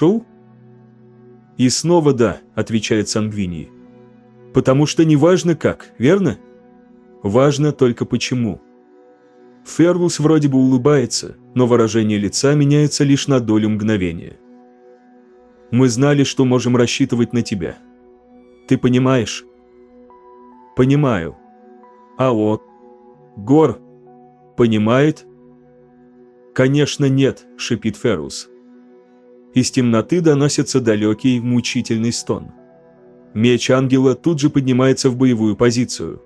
пришел?» «И снова да», – отвечает Сангвини. «Потому что не важно как, верно? Важно только почему». Фервус вроде бы улыбается, но выражение лица меняется лишь на долю мгновения. «Мы знали, что можем рассчитывать на тебя. Ты понимаешь?» «Понимаю». «А вот?» «Гор?» «Понимает?» «Конечно нет», – шипит Феррус. Из темноты доносится далекий, мучительный стон. Меч ангела тут же поднимается в боевую позицию.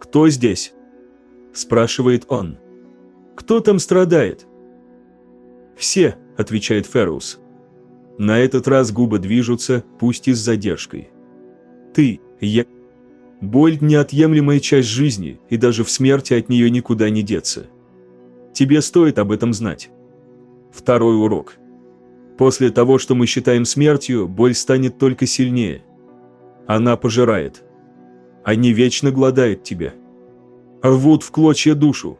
«Кто здесь?» – спрашивает он. «Кто там страдает?» «Все», – отвечает Феррус. На этот раз губы движутся, пусть и с задержкой. «Ты, я...» Боль – неотъемлемая часть жизни, и даже в смерти от нее никуда не деться. Тебе стоит об этом знать. Второй урок. После того, что мы считаем смертью, боль станет только сильнее. Она пожирает. Они вечно гладают тебя. Рвут в клочья душу.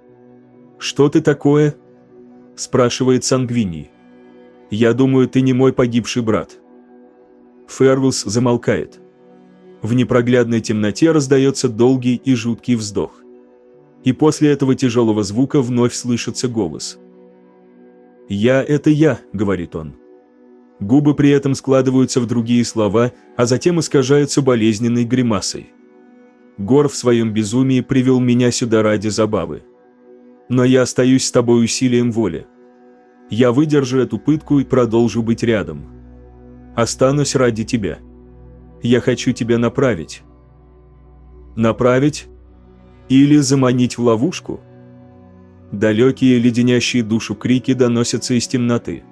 «Что ты такое?» – спрашивает Сангвини. «Я думаю, ты не мой погибший брат». Фервус замолкает. В непроглядной темноте раздается долгий и жуткий вздох и после этого тяжелого звука вновь слышится голос. «Я – это я», – говорит он. Губы при этом складываются в другие слова, а затем искажаются болезненной гримасой. Гор в своем безумии привел меня сюда ради забавы. Но я остаюсь с тобой усилием воли. Я выдержу эту пытку и продолжу быть рядом. Останусь ради тебя. Я хочу тебя направить. Направить? Или заманить в ловушку? Далекие, леденящие душу крики доносятся из темноты.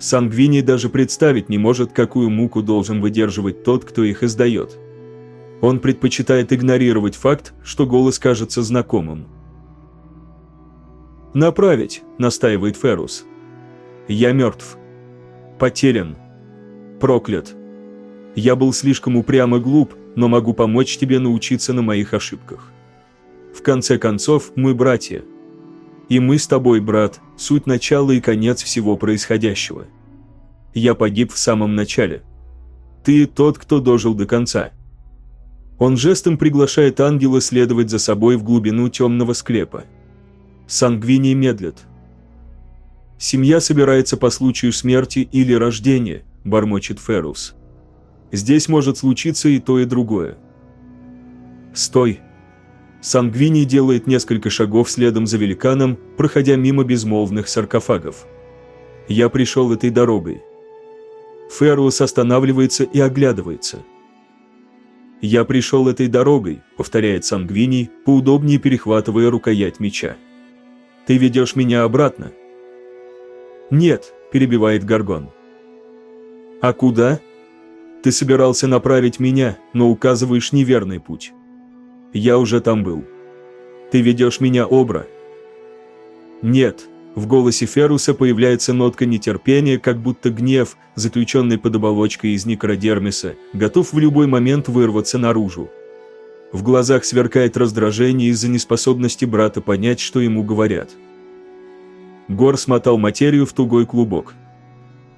Сангвини даже представить не может, какую муку должен выдерживать тот, кто их издает. Он предпочитает игнорировать факт, что голос кажется знакомым. «Направить», – настаивает Феррус. «Я мертв. Потерян. Проклят. Я был слишком упрям и глуп, но могу помочь тебе научиться на моих ошибках». В конце концов, мы братья. И мы с тобой, брат, суть начала и конец всего происходящего. Я погиб в самом начале. Ты тот, кто дожил до конца. Он жестом приглашает ангела следовать за собой в глубину темного склепа. Сангвини медлит. «Семья собирается по случаю смерти или рождения», – бормочет Феррус. «Здесь может случиться и то, и другое». «Стой!» Сангвини делает несколько шагов следом за великаном, проходя мимо безмолвных саркофагов. «Я пришел этой дорогой». Феррус останавливается и оглядывается. «Я пришел этой дорогой», — повторяет Сангвини, поудобнее перехватывая рукоять меча. «Ты ведешь меня обратно?» «Нет», — перебивает Гаргон. «А куда?» «Ты собирался направить меня, но указываешь неверный путь». Я уже там был. Ты ведешь меня, Обра?» «Нет». В голосе Феруса появляется нотка нетерпения, как будто гнев, заключенный под оболочкой из никродермиса, готов в любой момент вырваться наружу. В глазах сверкает раздражение из-за неспособности брата понять, что ему говорят. Гор смотал материю в тугой клубок.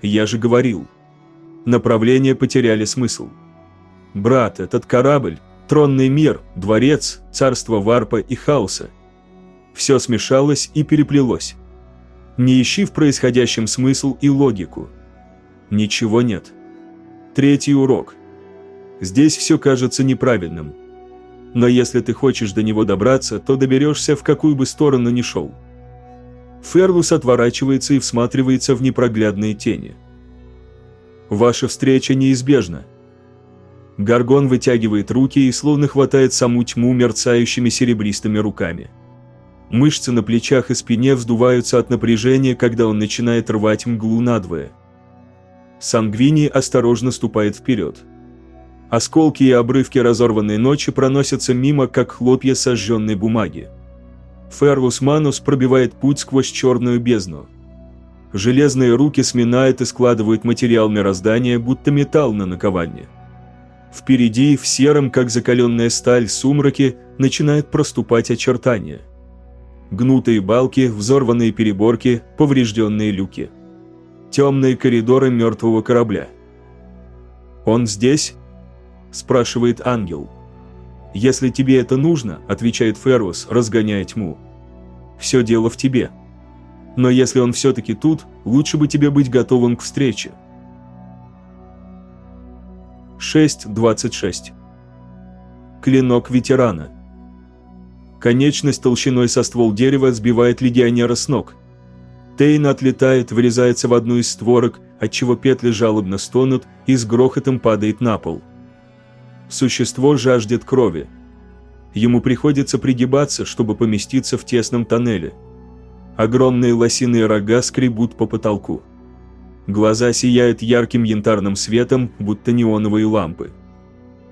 «Я же говорил. Направления потеряли смысл. Брат, этот корабль, тронный мир, дворец, царство варпа и хаоса. Все смешалось и переплелось. Не ищи в происходящем смысл и логику. Ничего нет. Третий урок. Здесь все кажется неправильным. Но если ты хочешь до него добраться, то доберешься в какую бы сторону ни шел. Ферлус отворачивается и всматривается в непроглядные тени. Ваша встреча неизбежна. Гаргон вытягивает руки и словно хватает саму тьму мерцающими серебристыми руками. Мышцы на плечах и спине вздуваются от напряжения, когда он начинает рвать мглу надвое. Сангвини осторожно ступает вперед. Осколки и обрывки разорванной ночи проносятся мимо, как хлопья сожженной бумаги. Фервус Манус пробивает путь сквозь черную бездну. Железные руки сминают и складывают материал мироздания, будто металл на наковальне. Впереди, в сером, как закаленная сталь, сумраке, начинают проступать очертания. Гнутые балки, взорванные переборки, поврежденные люки. Темные коридоры мертвого корабля. «Он здесь?» – спрашивает ангел. «Если тебе это нужно», – отвечает Феррус, разгоняя тьму. «Все дело в тебе. Но если он все-таки тут, лучше бы тебе быть готовым к встрече». 6.26 Клинок ветерана Конечность толщиной со ствол дерева сбивает легионера с ног. Тейн отлетает, врезается в одну из створок, отчего петли жалобно стонут и с грохотом падает на пол. Существо жаждет крови. Ему приходится пригибаться, чтобы поместиться в тесном тоннеле. Огромные лосиные рога скребут по потолку. Глаза сияют ярким янтарным светом, будто неоновые лампы.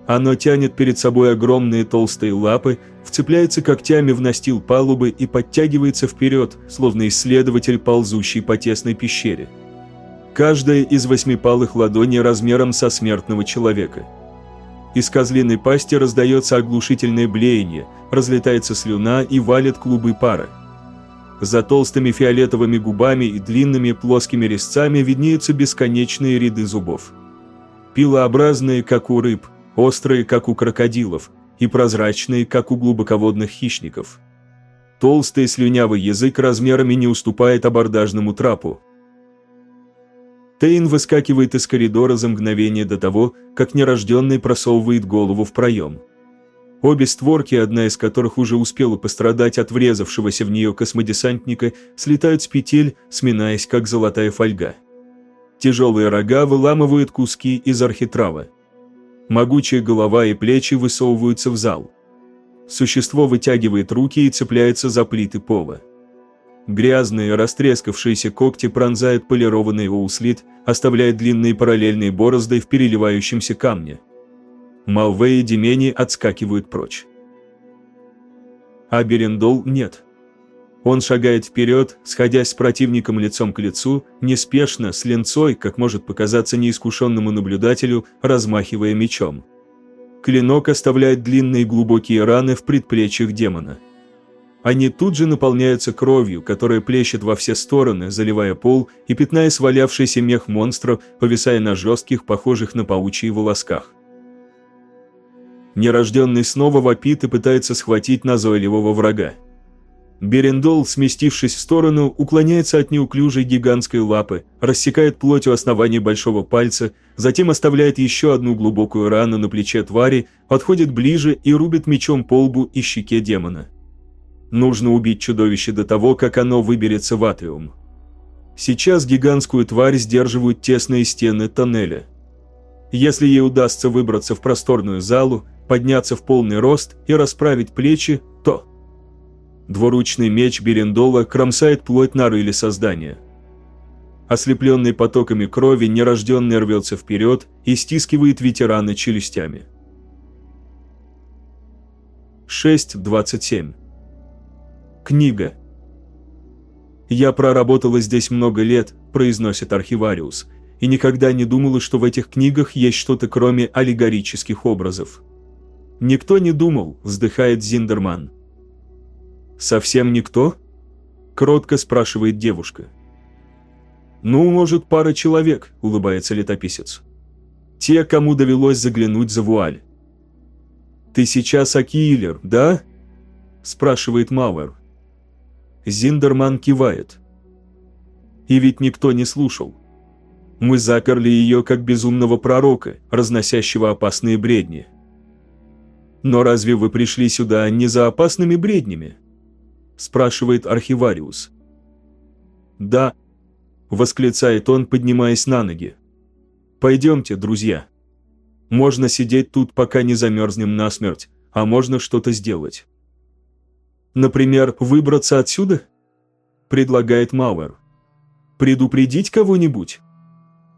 Оно тянет перед собой огромные толстые лапы, вцепляется когтями в настил палубы и подтягивается вперед, словно исследователь, ползущий по тесной пещере. Каждая из восьмипалых ладоней размером со смертного человека. Из козлиной пасти раздается оглушительное блеяние, разлетается слюна и валят клубы пара. За толстыми фиолетовыми губами и длинными плоскими резцами виднеются бесконечные ряды зубов. Пилообразные, как у рыб, острые, как у крокодилов, и прозрачные, как у глубоководных хищников. Толстый слюнявый язык размерами не уступает абордажному трапу. Тейн выскакивает из коридора за мгновение до того, как нерожденный просовывает голову в проем. Обе створки, одна из которых уже успела пострадать от врезавшегося в нее космодесантника, слетают с петель, сминаясь, как золотая фольга. Тяжелые рога выламывают куски из архитрава. Могучая голова и плечи высовываются в зал. Существо вытягивает руки и цепляется за плиты пола. Грязные, растрескавшиеся когти пронзают полированный оуслит, оставляя длинные параллельные борозды в переливающемся камне. Малвей и Демени отскакивают прочь. А Берендол нет. Он шагает вперед, сходясь с противником лицом к лицу, неспешно, с ленцой, как может показаться неискушенному наблюдателю, размахивая мечом. Клинок оставляет длинные глубокие раны в предплечьях демона. Они тут же наполняются кровью, которая плещет во все стороны, заливая пол и пятная свалявшийся мех монстров, повисая на жестких, похожих на паучьи волосках. Нерожденный снова вопит и пытается схватить назойливого врага. Берендол, сместившись в сторону, уклоняется от неуклюжей гигантской лапы, рассекает плоть у основания большого пальца, затем оставляет еще одну глубокую рану на плече твари, подходит ближе и рубит мечом по лбу и щеке демона. Нужно убить чудовище до того, как оно выберется в атриум. Сейчас гигантскую тварь сдерживают тесные стены тоннеля. Если ей удастся выбраться в просторную залу, подняться в полный рост и расправить плечи, то... Двуручный меч Берендола кромсает плоть на рыле создания. Ослепленный потоками крови, нерожденный рвется вперед и стискивает ветерана челюстями. 6.27 Книга. «Я проработала здесь много лет», – произносит архивариус, «и никогда не думала, что в этих книгах есть что-то кроме аллегорических образов». «Никто не думал», – вздыхает Зиндерман. «Совсем никто?» – кротко спрашивает девушка. «Ну, может, пара человек», – улыбается летописец. «Те, кому довелось заглянуть за вуаль». «Ты сейчас Акиилер, да?» – спрашивает Мауэр. Зиндерман кивает. И ведь никто не слушал. Мы заперли ее как безумного пророка, разносящего опасные бредни. Но разве вы пришли сюда не за опасными бреднями? Спрашивает архивариус. «Да», – восклицает он, поднимаясь на ноги. «Пойдемте, друзья. Можно сидеть тут, пока не замерзнем насмерть, а можно что-то сделать». «Например, выбраться отсюда?» – предлагает Мауэр. «Предупредить кого-нибудь?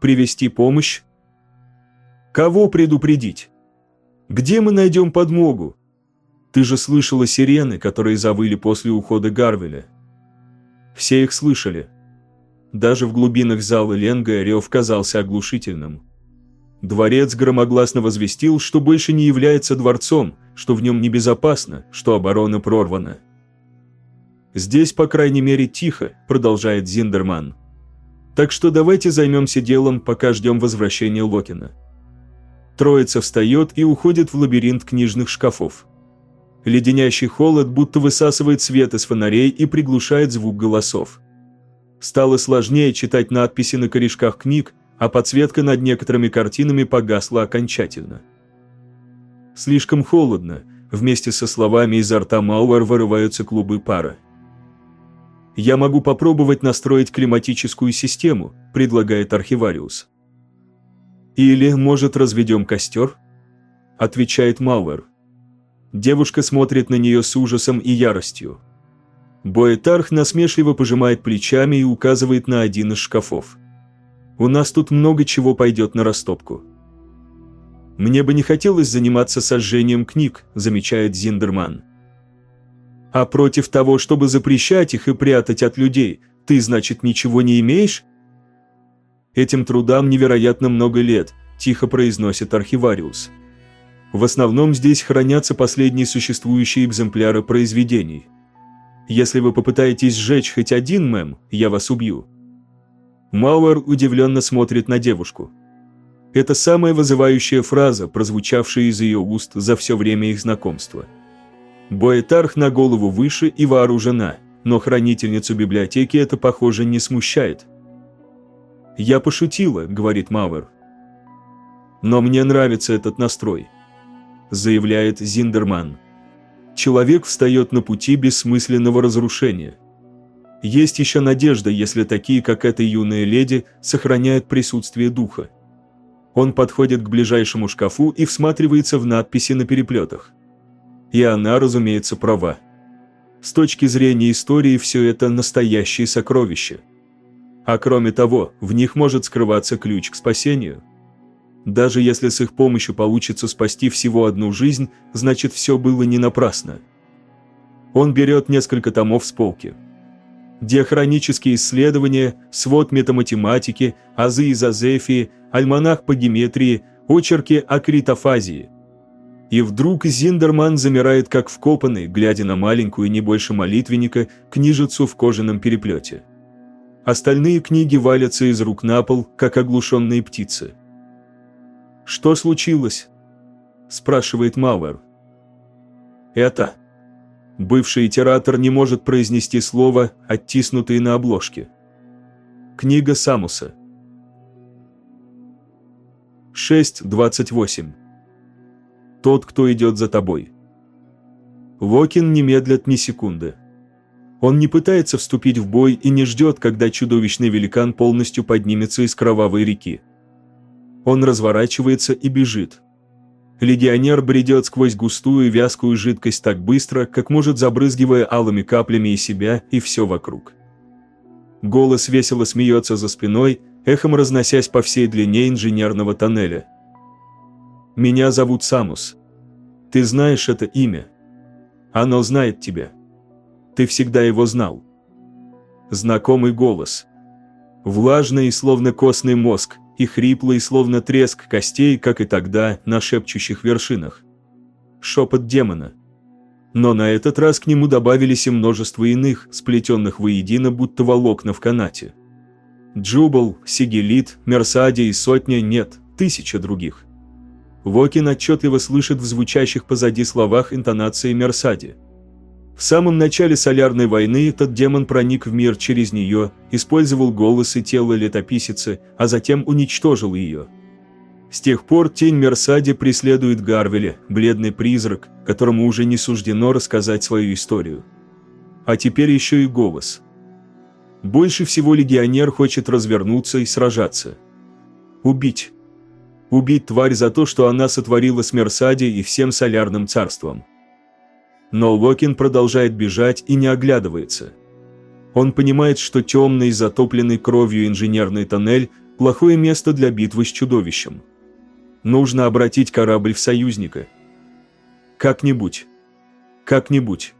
Привести помощь?» «Кого предупредить? Где мы найдем подмогу?» Ты же слышала сирены, которые завыли после ухода Гарвеля. Все их слышали. Даже в глубинах зала Ленга рев казался оглушительным. Дворец громогласно возвестил, что больше не является дворцом, что в нем небезопасно, что оборона прорвана. «Здесь, по крайней мере, тихо», – продолжает Зиндерман. Так что давайте займемся делом, пока ждем возвращения Локина. Троица встает и уходит в лабиринт книжных шкафов. Леденящий холод будто высасывает свет из фонарей и приглушает звук голосов. Стало сложнее читать надписи на корешках книг, а подсветка над некоторыми картинами погасла окончательно. Слишком холодно, вместе со словами изо рта Мауэр вырываются клубы пара. «Я могу попробовать настроить климатическую систему», – предлагает архивариус. «Или, может, разведем костер?» – отвечает Мауэр. Девушка смотрит на нее с ужасом и яростью. Боэтарх насмешливо пожимает плечами и указывает на один из шкафов. «У нас тут много чего пойдет на растопку». «Мне бы не хотелось заниматься сожжением книг», – замечает Зиндерман. «А против того, чтобы запрещать их и прятать от людей, ты, значит, ничего не имеешь?» «Этим трудам невероятно много лет», – тихо произносит архивариус. В основном здесь хранятся последние существующие экземпляры произведений. Если вы попытаетесь сжечь хоть один мем, я вас убью. Мауэр удивленно смотрит на девушку. Это самая вызывающая фраза, прозвучавшая из ее уст за все время их знакомства. Боэтарх на голову выше и вооружена, но хранительницу библиотеки это, похоже, не смущает. «Я пошутила», — говорит Мауэр. «Но мне нравится этот настрой заявляет Зиндерман. Человек встает на пути бессмысленного разрушения. Есть еще надежда, если такие, как эта юная леди, сохраняют присутствие духа. Он подходит к ближайшему шкафу и всматривается в надписи на переплетах. И она, разумеется, права. С точки зрения истории все это настоящие сокровища. А кроме того, в них может скрываться ключ к спасению – даже если с их помощью получится спасти всего одну жизнь, значит все было не напрасно. Он берет несколько томов с полки. Диахронические исследования, свод метаматематики, азы изозефии, альманах по геометрии, очерки о критофазии. И вдруг Зиндерман замирает как вкопанный, глядя на маленькую, не больше молитвенника, книжицу в кожаном переплете. Остальные книги валятся из рук на пол, как оглушенные птицы. «Что случилось?» – спрашивает Мауэр. «Это...» Бывший итератор не может произнести слово, оттиснутые на обложке. Книга Самуса. 6.28. Тот, кто идет за тобой. Локин не медлит ни секунды. Он не пытается вступить в бой и не ждет, когда чудовищный великан полностью поднимется из кровавой реки. Он разворачивается и бежит. Легионер бредет сквозь густую вязкую жидкость так быстро, как может забрызгивая алыми каплями и себя, и все вокруг. Голос весело смеется за спиной, эхом разносясь по всей длине инженерного тоннеля. «Меня зовут Самус. Ты знаешь это имя. Оно знает тебя. Ты всегда его знал». Знакомый голос. Влажный, словно костный мозг, и хриплый, словно треск костей, как и тогда, на шепчущих вершинах. Шепот демона. Но на этот раз к нему добавились и множество иных, сплетенных воедино, будто волокна в канате. Джубал, Сигелит, Мерсади и сотня нет, тысяча других. Вокин отчетливо слышит в звучащих позади словах интонации Мерсади – в самом начале Солярной войны этот демон проник в мир через нее, использовал голос и тело летописицы, а затем уничтожил ее. С тех пор тень Мерсади преследует Гарвеля, бледный призрак, которому уже не суждено рассказать свою историю. А теперь еще и голос. Больше всего легионер хочет развернуться и сражаться. Убить. Убить тварь за то, что она сотворила с Мерсади и всем Солярным царством но Локин продолжает бежать и не оглядывается. Он понимает, что темный, затопленный кровью инженерный тоннель – плохое место для битвы с чудовищем. Нужно обратить корабль в союзника. Как-нибудь. Как-нибудь.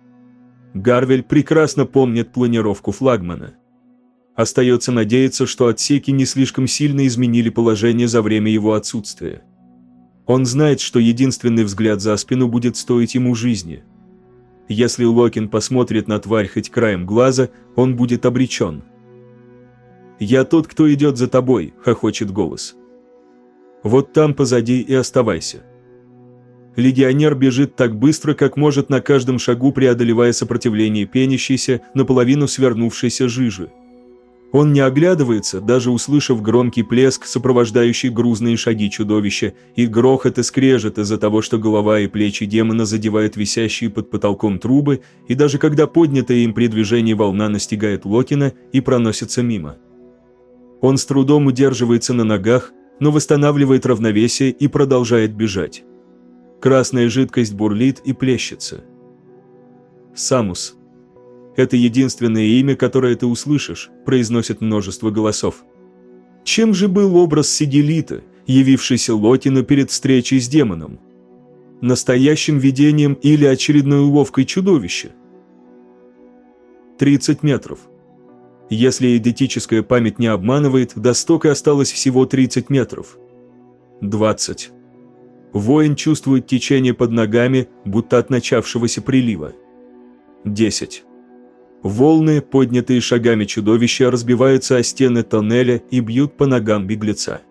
Гарвель прекрасно помнит планировку флагмана. Остается надеяться, что отсеки не слишком сильно изменили положение за время его отсутствия. Он знает, что единственный взгляд за спину будет стоить ему жизни – если Локин посмотрит на тварь хоть краем глаза, он будет обречен. «Я тот, кто идет за тобой», – хохочет голос. «Вот там позади и оставайся». Легионер бежит так быстро, как может на каждом шагу, преодолевая сопротивление пенящейся, наполовину свернувшейся жижи. Он не оглядывается, даже услышав громкий плеск, сопровождающий грузные шаги чудовища, и грохот и скрежет из-за того, что голова и плечи демона задевают висящие под потолком трубы, и даже когда поднятая им при движении волна настигает Локина и проносится мимо. Он с трудом удерживается на ногах, но восстанавливает равновесие и продолжает бежать. Красная жидкость бурлит и плещется. Самус. Это единственное имя, которое ты услышишь, произносит множество голосов. Чем же был образ Сигелита, явившийся Лотину перед встречей с демоном? Настоящим видением или очередной уловкой чудовища? 30 метров. Если идентическая память не обманывает, до стока осталось всего 30 метров. 20. Воин чувствует течение под ногами, будто от начавшегося прилива. 10. Волны, поднятые шагами чудовища, разбиваются о стены тоннеля и бьют по ногам беглеца.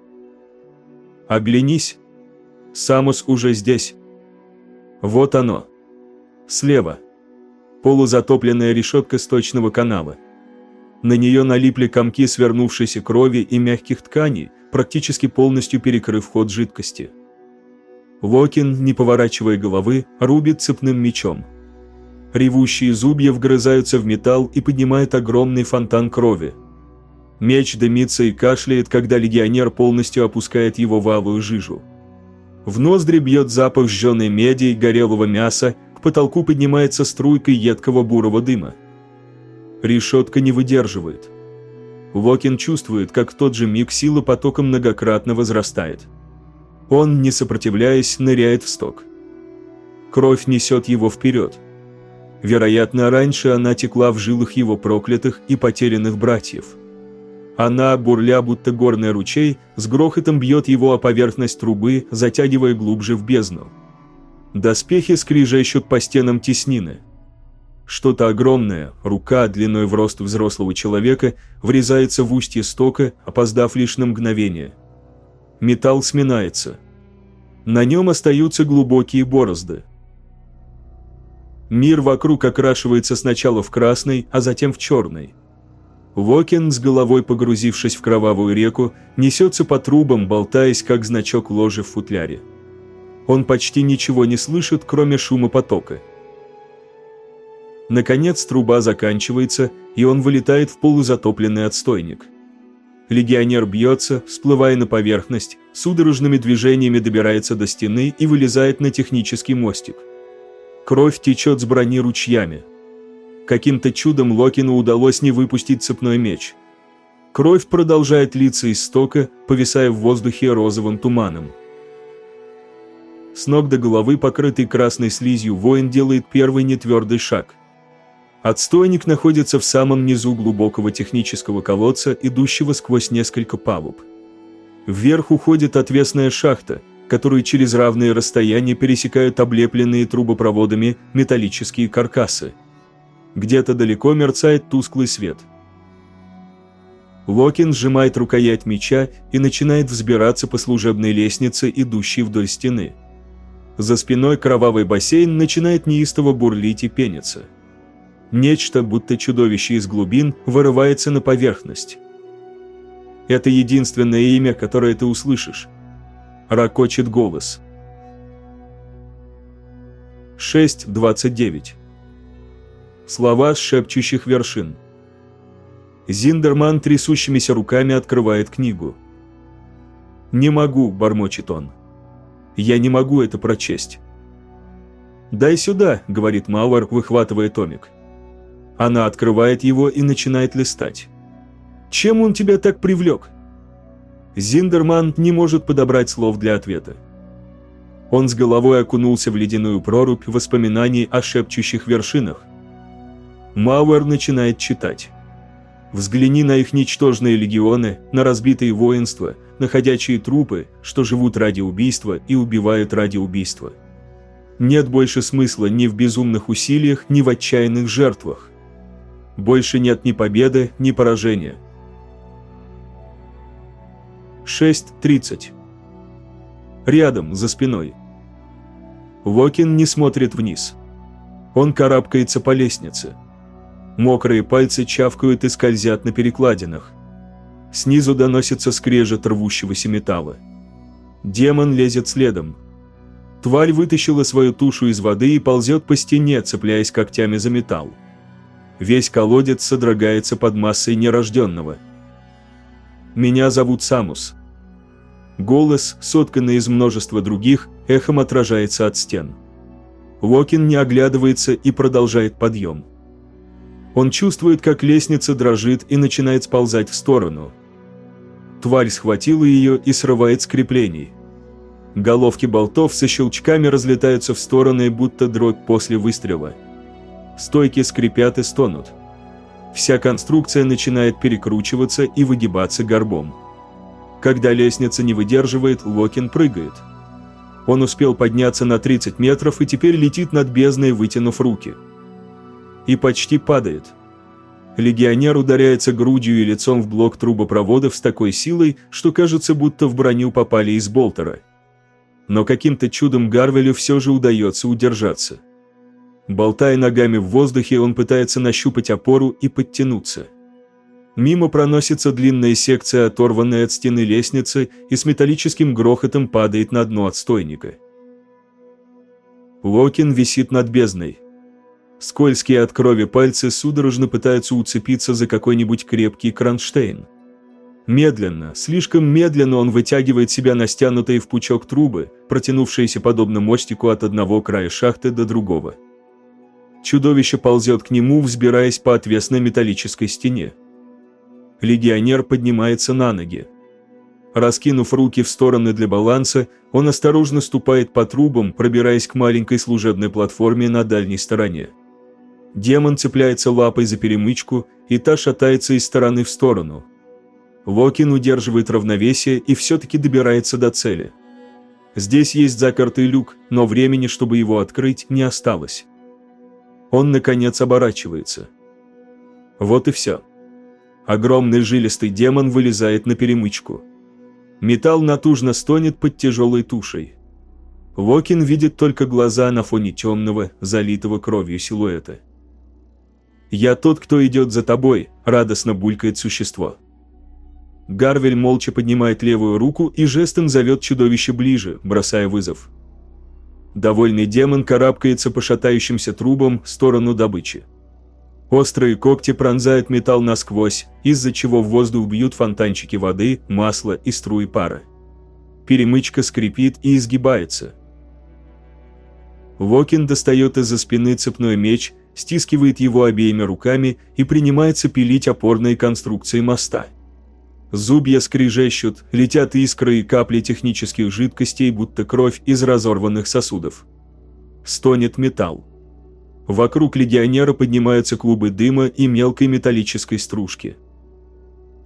Оглянись. Самус уже здесь. Вот оно. Слева. Полузатопленная решетка сточного канала. На нее налипли комки свернувшейся крови и мягких тканей, практически полностью перекрыв ход жидкости. Локин, не поворачивая головы, рубит цепным мечом. Ревущие зубья вгрызаются в металл и поднимают огромный фонтан крови. Меч дымится и кашляет, когда легионер полностью опускает его в алую жижу. В ноздри бьет запах сжженной меди и горелого мяса, к потолку поднимается струйка едкого бурого дыма. Решетка не выдерживает. Локин чувствует, как в тот же миг сила потока многократно возрастает. Он, не сопротивляясь, ныряет в сток. Кровь несет его вперед. Вероятно, раньше она текла в жилах его проклятых и потерянных братьев. Она, бурля будто горный ручей, с грохотом бьет его о поверхность трубы, затягивая глубже в бездну. Доспехи скрижещут по стенам теснины. Что-то огромное, рука длиной в рост взрослого человека, врезается в устье стока, опоздав лишь на мгновение – металл сминается. На нем остаются глубокие борозды. Мир вокруг окрашивается сначала в красный, а затем в черный. Вокин, с головой погрузившись в кровавую реку, несется по трубам, болтаясь, как значок ложи в футляре. Он почти ничего не слышит, кроме шума потока. Наконец труба заканчивается, и он вылетает в полузатопленный отстойник. Легионер бьется, всплывая на поверхность, судорожными движениями добирается до стены и вылезает на технический мостик. Кровь течет с брони ручьями. Каким-то чудом Локину удалось не выпустить цепной меч. Кровь продолжает литься из стока, повисая в воздухе розовым туманом. С ног до головы, покрытый красной слизью, воин делает первый нетвердый шаг – Отстойник находится в самом низу глубокого технического колодца, идущего сквозь несколько палуб. Вверх уходит отвесная шахта, которую через равные расстояния пересекают облепленные трубопроводами металлические каркасы. Где-то далеко мерцает тусклый свет. Локин сжимает рукоять меча и начинает взбираться по служебной лестнице, идущей вдоль стены. За спиной кровавый бассейн начинает неистово бурлить и пениться. Нечто, будто чудовище из глубин, вырывается на поверхность. Это единственное имя, которое ты услышишь. Ракочет голос. 6.29 Слова с шепчущих вершин. Зиндерман трясущимися руками открывает книгу. «Не могу», – бормочет он. «Я не могу это прочесть». «Дай сюда», – говорит Мауэр, выхватывая томик. Она открывает его и начинает листать. «Чем он тебя так привлек?» Зиндерман не может подобрать слов для ответа. Он с головой окунулся в ледяную прорубь воспоминаний о шепчущих вершинах. Мауэр начинает читать. Взгляни на их ничтожные легионы, на разбитые воинства, на ходячие трупы, что живут ради убийства и убивают ради убийства. Нет больше смысла ни в безумных усилиях, ни в отчаянных жертвах. Больше нет ни победы, ни поражения. 6.30. Рядом, за спиной. Вокин не смотрит вниз. Он карабкается по лестнице. Мокрые пальцы чавкают и скользят на перекладинах. Снизу доносится скрежет рвущегося металла. Демон лезет следом. Тварь вытащила свою тушу из воды и ползет по стене, цепляясь когтями за металл. Весь колодец содрогается под массой нерожденного. «Меня зовут Самус». Голос, сотканный из множества других, эхом отражается от стен. Локин не оглядывается и продолжает подъем. Он чувствует, как лестница дрожит и начинает сползать в сторону. Тварь схватила ее и срывает с креплений. Головки болтов со щелчками разлетаются в стороны, будто дробь после выстрела. Стойки скрипят и стонут. Вся конструкция начинает перекручиваться и выгибаться горбом. Когда лестница не выдерживает, Локин прыгает. Он успел подняться на 30 метров и теперь летит над бездной, вытянув руки и почти падает. Легионер ударяется грудью и лицом в блок трубопроводов с такой силой, что кажется, будто в броню попали из болтера. Но каким-то чудом Гарвелю все же удается удержаться. Болтая ногами в воздухе, он пытается нащупать опору и подтянуться. Мимо проносится длинная секция, оторванная от стены лестницы, и с металлическим грохотом падает на дно отстойника. Локин висит над бездной. Скользкие от крови пальцы судорожно пытаются уцепиться за какой-нибудь крепкий кронштейн. Медленно, слишком медленно он вытягивает себя на стянутые в пучок трубы, протянувшиеся подобно мостику от одного края шахты до другого. Чудовище ползет к нему, взбираясь по отвесной металлической стене. Легионер поднимается на ноги. Раскинув руки в стороны для баланса, он осторожно ступает по трубам, пробираясь к маленькой служебной платформе на дальней стороне. Демон цепляется лапой за перемычку, и та шатается из стороны в сторону. Локин удерживает равновесие и все-таки добирается до цели. Здесь есть закрытый люк, но времени, чтобы его открыть, не осталось. Он, наконец, оборачивается. Вот и все. Огромный жилистый демон вылезает на перемычку. Металл натужно стонет под тяжелой тушей. Локин видит только глаза на фоне темного, залитого кровью силуэта. «Я тот, кто идет за тобой», – радостно булькает существо. Гарвель молча поднимает левую руку и жестом зовет чудовище ближе, бросая вызов. Довольный демон карабкается по шатающимся трубам в сторону добычи. Острые когти пронзают металл насквозь, из-за чего в воздух бьют фонтанчики воды, масла и струи пара. Перемычка скрипит и изгибается. Вокин достает из-за спины цепной меч стискивает его обеими руками и принимается пилить опорные конструкции моста. Зубья скрижещут, летят искры и капли технических жидкостей, будто кровь из разорванных сосудов. Стонет металл. Вокруг легионера поднимаются клубы дыма и мелкой металлической стружки.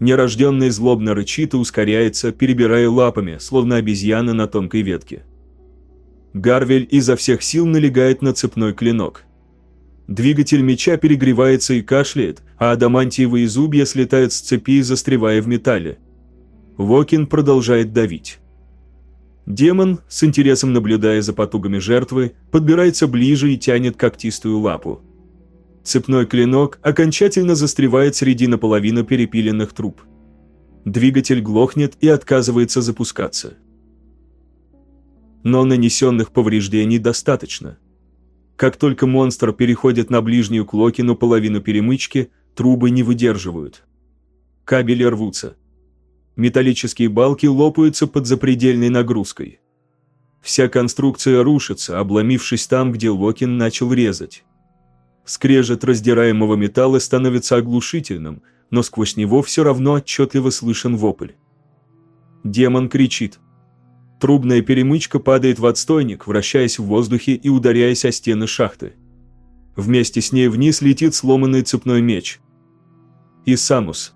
Нерожденный злобно рычит и ускоряется, перебирая лапами, словно обезьяна на тонкой ветке. Гарвель изо всех сил налегает на цепной клинок. Двигатель меча перегревается и кашляет, а адамантиевые зубья слетают с цепи, застревая в металле. Вокин продолжает давить. Демон, с интересом наблюдая за потугами жертвы, подбирается ближе и тянет когтистую лапу. Цепной клинок окончательно застревает среди наполовину перепиленных труб. Двигатель глохнет и отказывается запускаться. Но нанесенных повреждений достаточно. Как только монстр переходит на ближнюю к Локину половину перемычки, трубы не выдерживают. Кабели рвутся. Металлические балки лопаются под запредельной нагрузкой. Вся конструкция рушится, обломившись там, где Локин начал резать. Скрежет раздираемого металла становится оглушительным, но сквозь него все равно отчетливо слышен вопль. Демон кричит – Трубная перемычка падает в отстойник, вращаясь в воздухе и ударяясь о стены шахты. Вместе с ней вниз летит сломанный цепной меч. И Самус.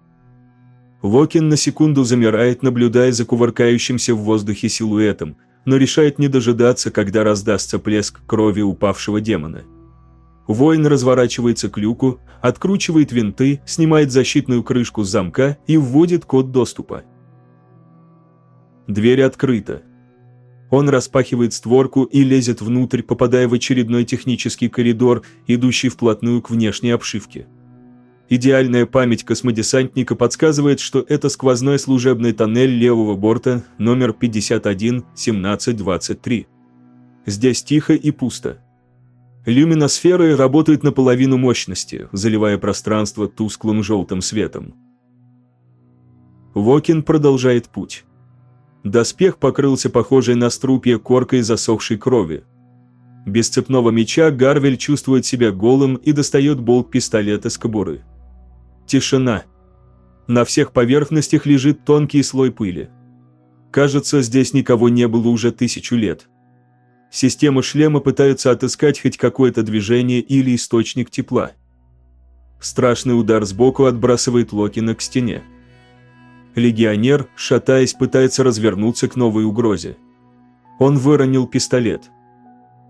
Локин на секунду замирает, наблюдая за кувыркающимся в воздухе силуэтом, но решает не дожидаться, когда раздастся плеск крови упавшего демона. Воин разворачивается к люку, откручивает винты, снимает защитную крышку с замка и вводит код доступа. Дверь открыта. Он распахивает створку и лезет внутрь, попадая в очередной технический коридор, идущий вплотную к внешней обшивке. Идеальная память космодесантника подсказывает, что это сквозной служебный тоннель левого борта номер 51-1723. Здесь тихо и пусто. Люминосферы работают на половину мощности, заливая пространство тусклым желтым светом. Вокин продолжает путь. Доспех покрылся похожей на струпье коркой засохшей крови. Без цепного меча Гарвель чувствует себя голым и достает болт пистолета с кобуры. Тишина. На всех поверхностях лежит тонкий слой пыли. Кажется, здесь никого не было уже тысячу лет. Система шлема пытается отыскать хоть какое-то движение или источник тепла. Страшный удар сбоку отбрасывает Локина к стене. Легионер, шатаясь, пытается развернуться к новой угрозе. Он выронил пистолет.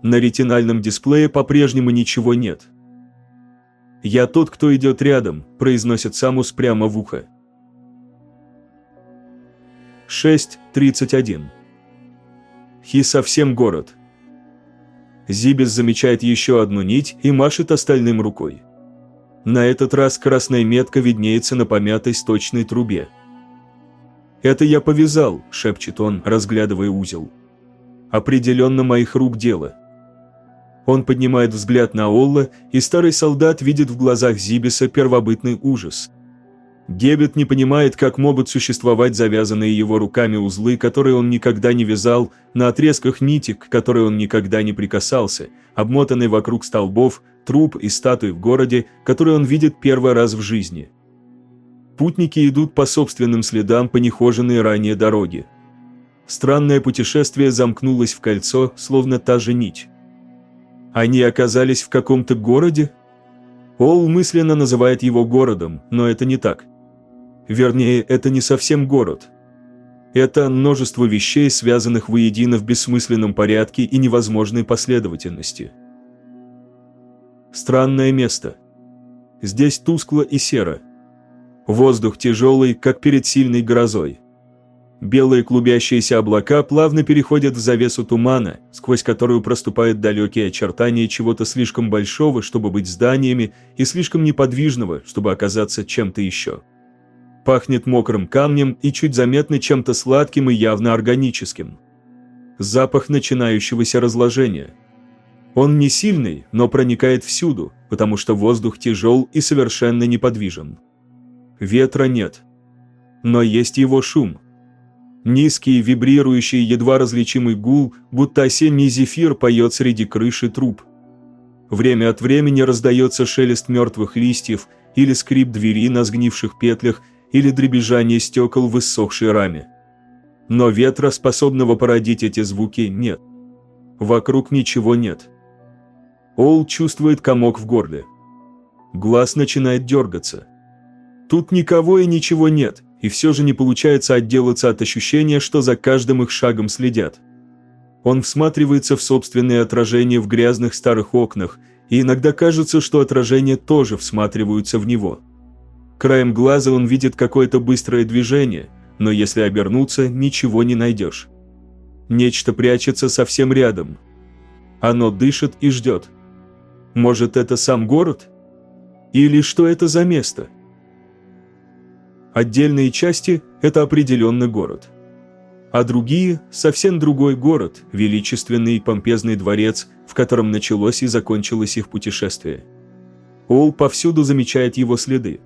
На ретинальном дисплее по-прежнему ничего нет. «Я тот, кто идет рядом», – произносит Самус прямо в ухо. 6.31 Хи совсем город. Зибис замечает еще одну нить и машет остальным рукой. На этот раз красная метка виднеется на помятой сточной трубе. «Это я повязал», – шепчет он, разглядывая узел. «Определенно моих рук дело». Он поднимает взгляд на Олла, и старый солдат видит в глазах Зибиса первобытный ужас. Гебет не понимает, как могут существовать завязанные его руками узлы, которые он никогда не вязал, на отрезках нити, к которой он никогда не прикасался, обмотанные вокруг столбов, труп и статуи в городе, которые он видит первый раз в жизни. Путники идут по собственным следам по нехоженной ранее дороге. Странное путешествие замкнулось в кольцо, словно та же нить. Они оказались в каком-то городе? Ол мысленно называет его городом, но это не так. Вернее, это не совсем город. Это множество вещей, связанных воедино в бессмысленном порядке и невозможной последовательности. Странное место. Здесь тускло и серо. Воздух тяжелый, как перед сильной грозой. Белые клубящиеся облака плавно переходят в завесу тумана, сквозь которую проступают далекие очертания чего-то слишком большого, чтобы быть зданиями, и слишком неподвижного, чтобы оказаться чем-то еще. Пахнет мокрым камнем и чуть заметно чем-то сладким и явно органическим. Запах начинающегося разложения. Он не сильный, но проникает всюду, потому что воздух тяжел и совершенно неподвижен. Ветра нет. Но есть его шум – Низкий, вибрирующий, едва различимый гул, будто осенний зефир поет среди крыши труб. Время от времени раздается шелест мертвых листьев или скрип двери на сгнивших петлях или дребезжание стекол в иссохшей раме. Но ветра, способного породить эти звуки, нет. Вокруг ничего нет. Ол чувствует комок в горле. Глаз начинает дергаться. Тут никого и ничего нет, и все же не получается отделаться от ощущения, что за каждым их шагом следят. Он всматривается в собственные отражения в грязных старых окнах, и иногда кажется, что отражения тоже всматриваются в него. Краем глаза он видит какое-то быстрое движение, но если обернуться, ничего не найдешь. Нечто прячется совсем рядом. Оно дышит и ждет. Может, это сам город? Или что это за место? Отдельные части – это определенный город. А другие – совсем другой город, величественный и помпезный дворец, в котором началось и закончилось их путешествие. Ол повсюду замечает его следы.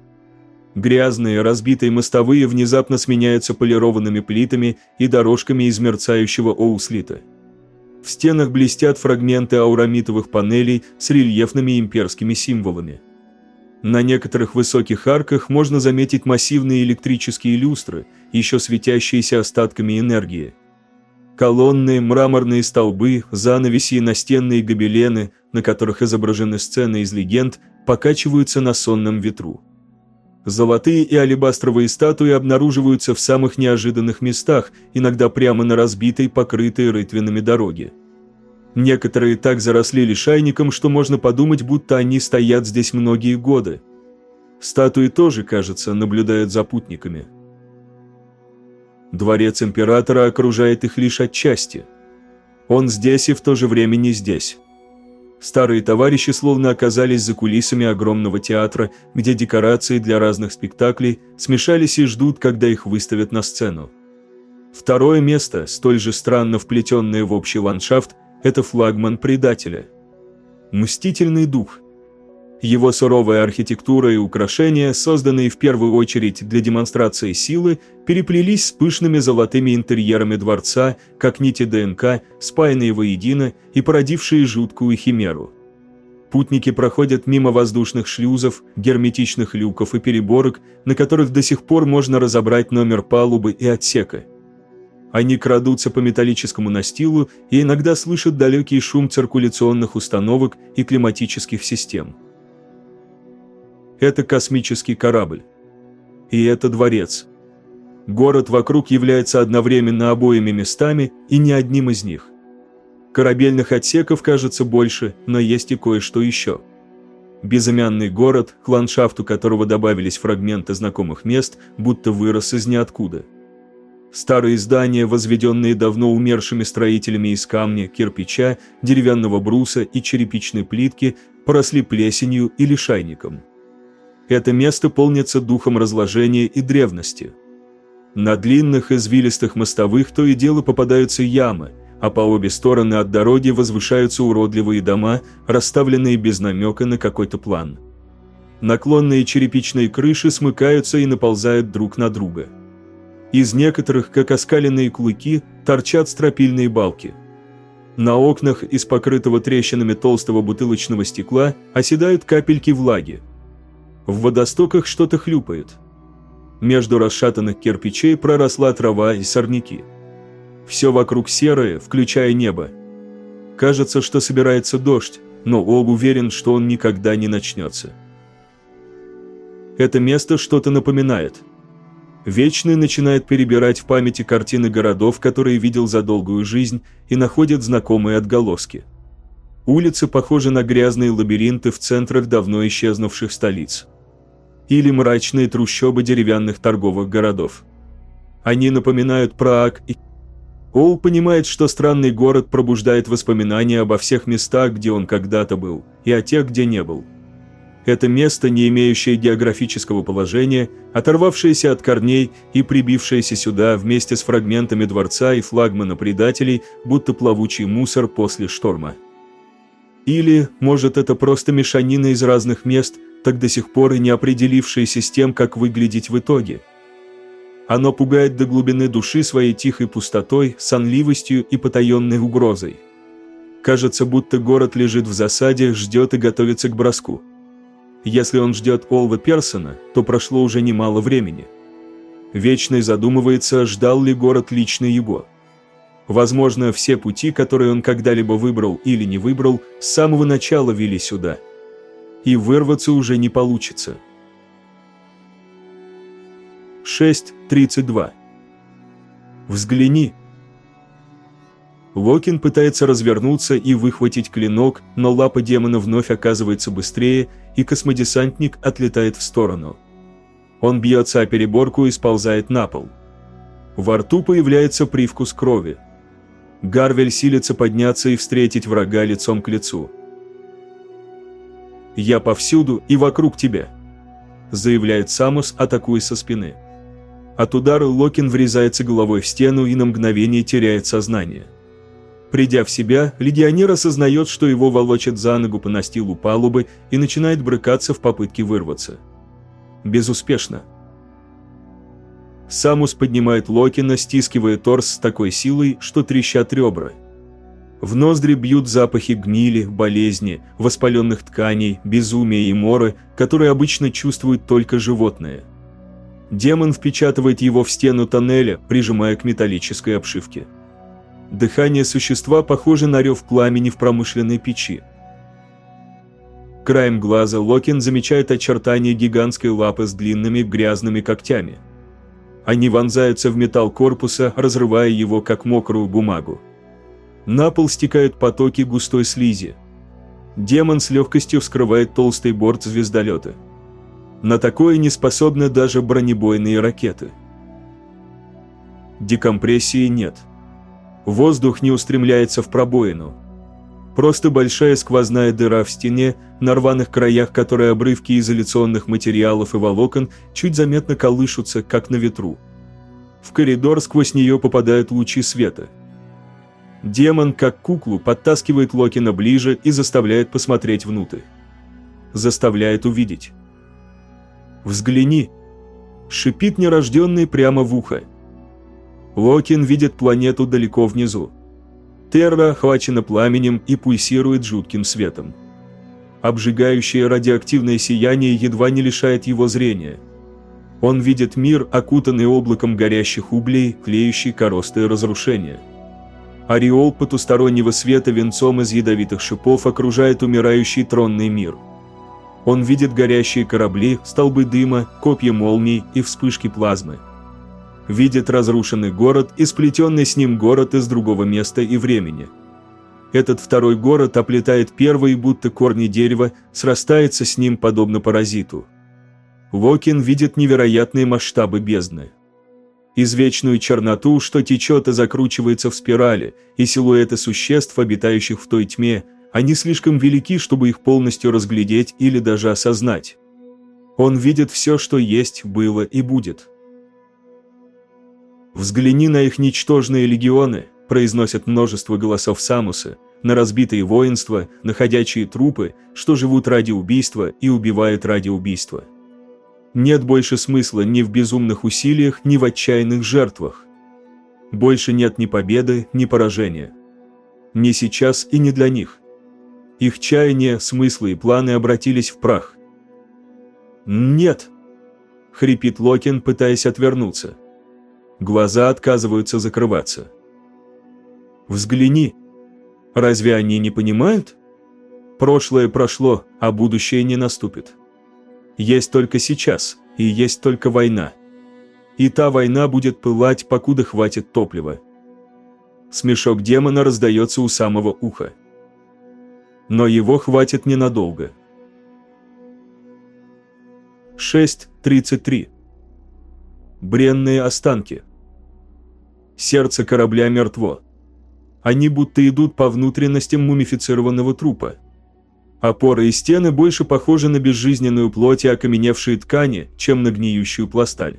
Грязные, разбитые мостовые внезапно сменяются полированными плитами и дорожками из мерцающего оуслита. В стенах блестят фрагменты аурамитовых панелей с рельефными имперскими символами – на некоторых высоких арках можно заметить массивные электрические люстры, еще светящиеся остатками энергии. Колонны, мраморные столбы, занавеси и настенные гобелены, на которых изображены сцены из легенд, покачиваются на сонном ветру. Золотые и алебастровые статуи обнаруживаются в самых неожиданных местах, иногда прямо на разбитой, покрытой рытвинами дороге. Некоторые так заросли лишайником, что можно подумать, будто они стоят здесь многие годы. Статуи тоже, кажется, наблюдают за путниками. Дворец императора окружает их лишь отчасти. Он здесь и в то же время не здесь. Старые товарищи словно оказались за кулисами огромного театра, где декорации для разных спектаклей смешались и ждут, когда их выставят на сцену. Второе место, столь же странно вплетенное в общий ландшафт, это флагман предателя. Мстительный дух – его суровая архитектура и украшения, созданные в первую очередь для демонстрации силы, переплелись с пышными золотыми интерьерами дворца, как нити ДНК, спаянные воедино и породившие жуткую химеру. Путники проходят мимо воздушных шлюзов, герметичных люков и переборок, на которых до сих пор можно разобрать номер палубы и отсека. Они крадутся по металлическому настилу и иногда слышат далекий шум циркуляционных установок и климатических систем. Это космический корабль. И это дворец. Город вокруг является одновременно обоими местами и не одним из них. Корабельных отсеков кажется больше, но есть и кое-что еще. Безымянный город, к ландшафту которого добавились фрагменты знакомых мест, будто вырос из ниоткуда. Старые здания, возведенные давно умершими строителями из камня, кирпича, деревянного бруса и черепичной плитки, поросли плесенью или шайником – это место полнится духом разложения и древности. На длинных извилистых мостовых то и дело попадаются ямы, а по обе стороны от дороги возвышаются уродливые дома, расставленные без намека на какой-то план. Наклонные черепичные крыши смыкаются и наползают друг на друга. Из некоторых, как оскаленные клыки, торчат стропильные балки. На окнах из покрытого трещинами толстого бутылочного стекла оседают капельки влаги, в водостоках что-то хлюпает. Между расшатанных кирпичей проросла трава и сорняки. Все вокруг серое, включая небо. Кажется, что собирается дождь, но Ог уверен, что он никогда не начнется. Это место что-то напоминает. Вечный начинает перебирать в памяти картины городов, которые видел за долгую жизнь, и находит знакомые отголоски. Улицы похожи на грязные лабиринты в центрах давно исчезнувших столиц или мрачные трущобы деревянных торговых городов. Они напоминают Праг и... Оу понимает, что странный город пробуждает воспоминания обо всех местах, где он когда-то был, и о тех, где не был. Это место, не имеющее географического положения, оторвавшееся от корней и прибившееся сюда вместе с фрагментами дворца и флагмана предателей, будто плавучий мусор после шторма. Или, может, это просто мешанина из разных мест, так до сих пор и не определившееся с тем, как выглядеть в итоге. Оно пугает до глубины души своей тихой пустотой, сонливостью и потаенной угрозой. Кажется, будто город лежит в засаде, ждет и готовится к броску. Если он ждет Олва Персона, то прошло уже немало времени. Вечный задумывается, ждал ли город лично его. Возможно, все пути, которые он когда-либо выбрал или не выбрал, с самого начала вели сюда – и вырваться уже не получится. 6.32 «Взгляни!» Локин пытается развернуться и выхватить клинок, но лапа демона вновь оказывается быстрее, и космодесантник отлетает в сторону. Он бьется о переборку и сползает на пол. Во рту появляется привкус крови. Гарвель силится подняться и встретить врага лицом к лицу. «Я повсюду и вокруг тебя», – заявляет Самус, атакуя со спины. От удара Локин врезается головой в стену и на мгновение теряет сознание. Придя в себя, легионер осознает, что его волочат за ногу по настилу палубы и начинает брыкаться в попытке вырваться. Безуспешно. Самус поднимает Локина, стискивая торс с такой силой, что трещат ребра – в ноздри бьют запахи гнили, болезни, воспаленных тканей, безумия и моры, которые обычно чувствуют только животные. Демон впечатывает его в стену тоннеля, прижимая к металлической обшивке. Дыхание существа похоже на рев пламени в промышленной печи. Краем глаза Локин замечает очертания гигантской лапы с длинными грязными когтями. Они вонзаются в металл корпуса, разрывая его как мокрую бумагу. На пол стекают потоки густой слизи. Демон с легкостью вскрывает толстый борт звездолета. На такое не способны даже бронебойные ракеты. Декомпрессии нет. Воздух не устремляется в пробоину. Просто большая сквозная дыра в стене, на рваных краях которой обрывки изоляционных материалов и волокон чуть заметно колышутся, как на ветру. В коридор сквозь нее попадают лучи света. Демон, как куклу, подтаскивает Локина ближе и заставляет посмотреть внутрь. Заставляет увидеть. «Взгляни!» Шипит нерожденный прямо в ухо. Локин видит планету далеко внизу. Терра охвачена пламенем и пульсирует жутким светом. Обжигающее радиоактивное сияние едва не лишает его зрения. Он видит мир, окутанный облаком горящих углей, клеющий коросты и разрушения. Ореол потустороннего света венцом из ядовитых шипов окружает умирающий тронный мир. Он видит горящие корабли, столбы дыма, копья молний и вспышки плазмы видит разрушенный город и сплетенный с ним город из другого места и времени. Этот второй город оплетает первый, будто корни дерева, срастается с ним подобно паразиту. Локин видит невероятные масштабы бездны. Извечную черноту, что течет и закручивается в спирали, и силуэты существ, обитающих в той тьме, они слишком велики, чтобы их полностью разглядеть или даже осознать. Он видит все, что есть, было и будет. «Взгляни на их ничтожные легионы», произносят множество голосов Самуса, на разбитые воинства, на ходячие трупы, что живут ради убийства и убивают ради убийства. Нет больше смысла ни в безумных усилиях, ни в отчаянных жертвах. Больше нет ни победы, ни поражения. Не сейчас и не для них. Их чаяния, смыслы и планы обратились в прах. «Нет!» – хрипит Локин, пытаясь отвернуться – Глаза отказываются закрываться. Взгляни. Разве они не понимают? Прошлое прошло, а будущее не наступит. Есть только сейчас, и есть только война. И та война будет пылать, покуда хватит топлива. Смешок демона раздается у самого уха. Но его хватит ненадолго. 6.33 бренные останки. Сердце корабля мертво. Они будто идут по внутренностям мумифицированного трупа. Опоры и стены больше похожи на безжизненную плоть и окаменевшие ткани, чем на гниющую пласталь.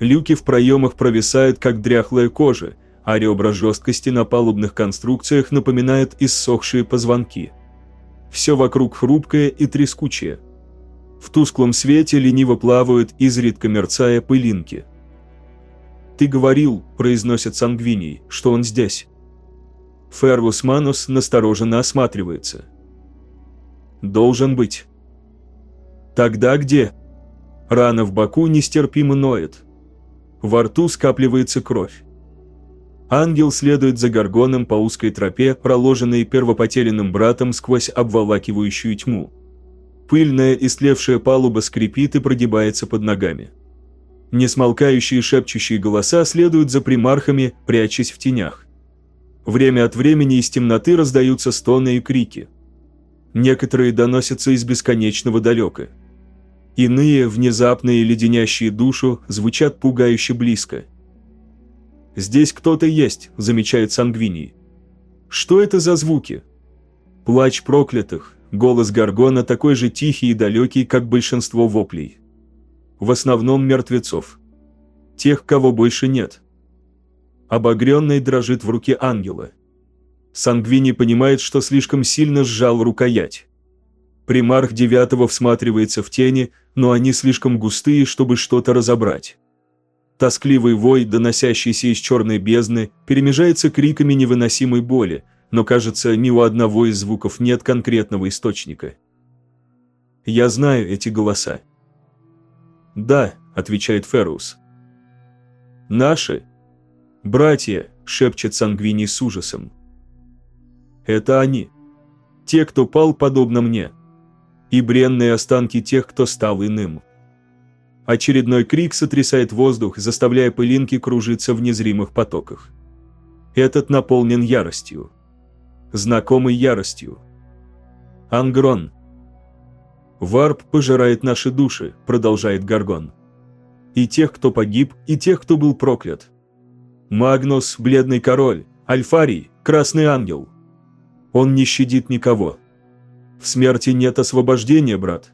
Люки в проемах провисают, как дряхлая кожа, а ребра жесткости на палубных конструкциях напоминают иссохшие позвонки. Все вокруг хрупкое и трескучее – в тусклом свете лениво плавают, изредка мерцая пылинки. «Ты говорил», – произносит Сангвиний, – «что он здесь». Фервус Манус настороженно осматривается. «Должен быть». «Тогда где?» Рана в боку нестерпимо ноет. Во рту скапливается кровь. Ангел следует за Гаргоном по узкой тропе, проложенной первопотерянным братом сквозь обволакивающую тьму. Пыльная и слевшая палуба скрипит и прогибается под ногами. Несмолкающие шепчущие голоса следуют за примархами, прячась в тенях. Время от времени из темноты раздаются стоны и крики. Некоторые доносятся из бесконечного далека. Иные, внезапные, леденящие душу, звучат пугающе близко. «Здесь кто-то есть», – замечает Сангвиний. «Что это за звуки?» «Плач проклятых, Голос Гаргона такой же тихий и далекий, как большинство воплей. В основном мертвецов. Тех, кого больше нет. Обогренный дрожит в руке ангела. Сангвини понимает, что слишком сильно сжал рукоять. Примарх девятого всматривается в тени, но они слишком густые, чтобы что-то разобрать. Тоскливый вой, доносящийся из черной бездны, перемежается криками невыносимой боли, но, кажется, ни у одного из звуков нет конкретного источника. Я знаю эти голоса. «Да», — отвечает Феррус. «Наши? Братья», — шепчет Сангвини с ужасом. «Это они. Те, кто пал подобно мне. И бренные останки тех, кто стал иным». Очередной крик сотрясает воздух, заставляя пылинки кружиться в незримых потоках. Этот наполнен яростью знакомый яростью. Ангрон. «Варп пожирает наши души», — продолжает Гаргон. «И тех, кто погиб, и тех, кто был проклят. Магнус – бледный король, Альфарий – красный ангел. Он не щадит никого. В смерти нет освобождения, брат.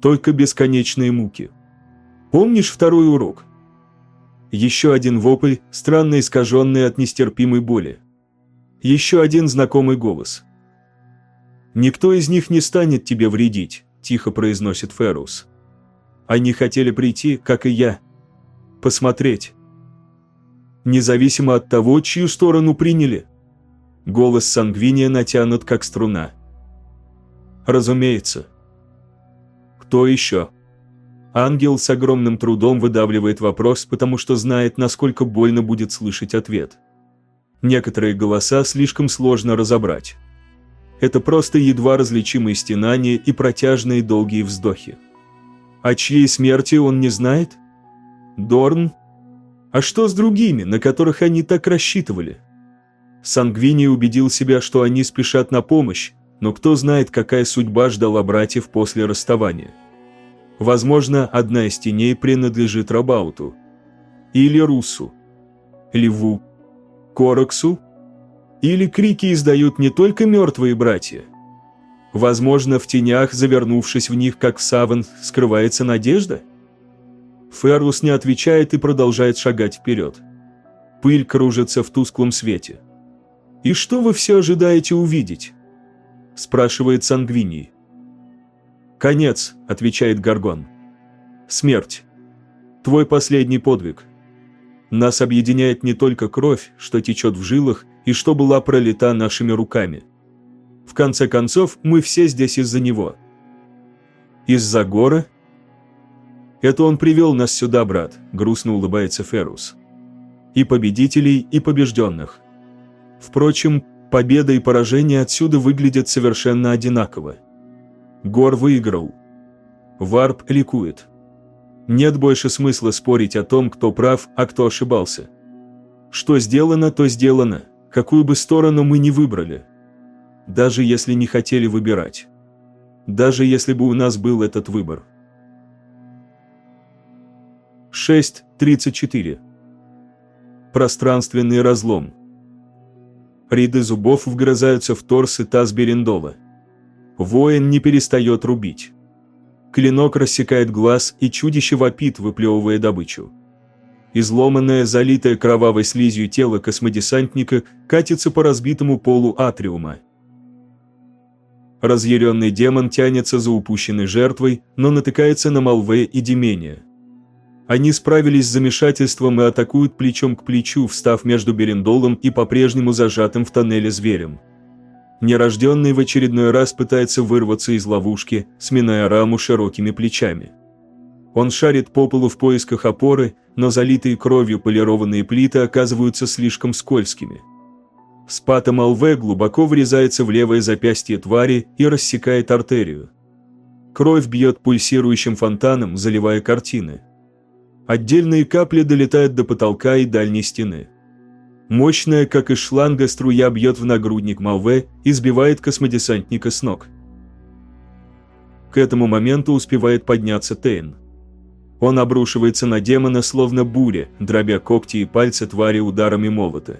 Только бесконечные муки. Помнишь второй урок? Еще один вопль, странно искаженный от нестерпимой боли. Еще один знакомый голос. «Никто из них не станет тебе вредить», – тихо произносит Феррус. «Они хотели прийти, как и я. Посмотреть. Независимо от того, чью сторону приняли». Голос Сангвиния натянут, как струна. «Разумеется». «Кто еще?» Ангел с огромным трудом выдавливает вопрос, потому что знает, насколько больно будет слышать ответ. Некоторые голоса слишком сложно разобрать. Это просто едва различимые стенания и протяжные долгие вздохи. О чьей смерти он не знает? Дорн? А что с другими, на которых они так рассчитывали? Сангвини убедил себя, что они спешат на помощь, но кто знает, какая судьба ждала братьев после расставания. Возможно, одна из теней принадлежит Рабауту. Или Русу. Льву. Короксу. Или крики издают не только мертвые братья. Возможно, в тенях, завернувшись в них, как саван, скрывается надежда? Феррус не отвечает и продолжает шагать вперед. Пыль кружится в тусклом свете. «И что вы все ожидаете увидеть?» – спрашивает Сангвиний. «Конец», — отвечает Гаргон. «Смерть. Твой последний подвиг. Нас объединяет не только кровь, что течет в жилах и что была пролита нашими руками. В конце концов, мы все здесь из-за него. Из-за гора? Это он привел нас сюда, брат, грустно улыбается Ферус. И победителей, и побежденных. Впрочем, победа и поражение отсюда выглядят совершенно одинаково. Гор выиграл. Варп ликует. Нет больше смысла спорить о том, кто прав, а кто ошибался. Что сделано, то сделано, какую бы сторону мы ни выбрали. Даже если не хотели выбирать. Даже если бы у нас был этот выбор. 6.34 Пространственный разлом. Ряды зубов вгрызаются в торс и таз Берендола. Воин не перестает рубить. Клинок рассекает глаз, и чудище вопит, выплевывая добычу. Изломанное, залитое кровавой слизью тело космодесантника катится по разбитому полу атриума. Разъяренный демон тянется за упущенной жертвой, но натыкается на Малве и Демения. Они справились с замешательством и атакуют плечом к плечу, встав между Берендолом и по-прежнему зажатым в тоннеле зверем. Нерожденный в очередной раз пытается вырваться из ловушки, сминая раму широкими плечами. Он шарит по полу в поисках опоры, но залитые кровью полированные плиты оказываются слишком скользкими. Спата Малве глубоко врезается в левое запястье твари и рассекает артерию. Кровь бьет пульсирующим фонтаном, заливая картины. Отдельные капли долетают до потолка и дальней стены. Мощная, как из шланга, струя бьет в нагрудник Малве и сбивает космодесантника с ног. К этому моменту успевает подняться Тейн. Он обрушивается на демона, словно буря, дробя когти и пальцы твари ударами молота.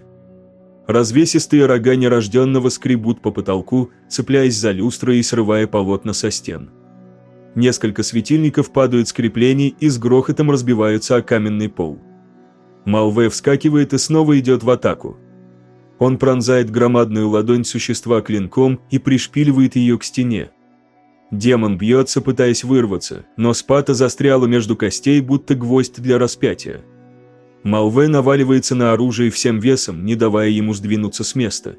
Развесистые рога нерожденного скребут по потолку, цепляясь за люстры и срывая полотна со стен. Несколько светильников падают с креплений и с грохотом разбиваются о каменный пол. Малве вскакивает и снова идет в атаку. Он пронзает громадную ладонь существа клинком и пришпиливает ее к стене. Демон бьется, пытаясь вырваться, но спата застряла между костей, будто гвоздь для распятия. Малве наваливается на оружие всем весом, не давая ему сдвинуться с места.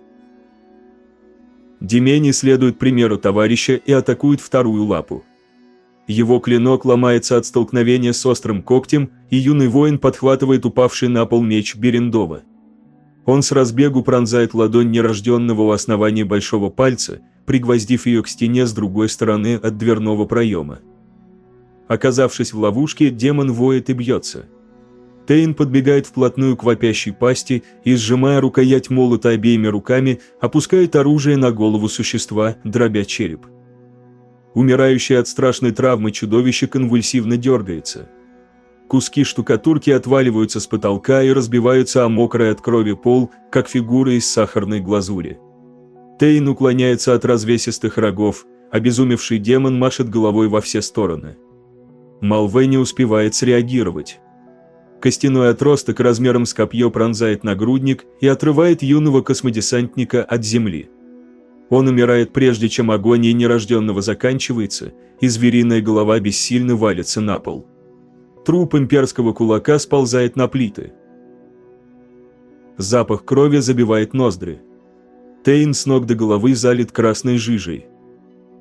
Демени следует примеру товарища и атакует вторую лапу. Его клинок ломается от столкновения с острым когтем, и юный воин подхватывает упавший на пол меч Берендова. Он с разбегу пронзает ладонь нерожденного у основания большого пальца, пригвоздив ее к стене с другой стороны от дверного проема. Оказавшись в ловушке, демон воет и бьется. Тейн подбегает вплотную к вопящей пасти и, сжимая рукоять молота обеими руками, опускает оружие на голову существа, дробя череп. Умирающее от страшной травмы чудовище конвульсивно дергается. Куски штукатурки отваливаются с потолка и разбиваются о мокрый от крови пол, как фигуры из сахарной глазури. Тейн уклоняется от развесистых рогов, обезумевший демон машет головой во все стороны. Малвей не успевает среагировать. Костяной отросток размером с копье пронзает нагрудник и отрывает юного космодесантника от земли. Он умирает прежде, чем агония нерожденного заканчивается, и звериная голова бессильно валится на пол. Труп имперского кулака сползает на плиты. Запах крови забивает ноздри. Тейн с ног до головы залит красной жижей.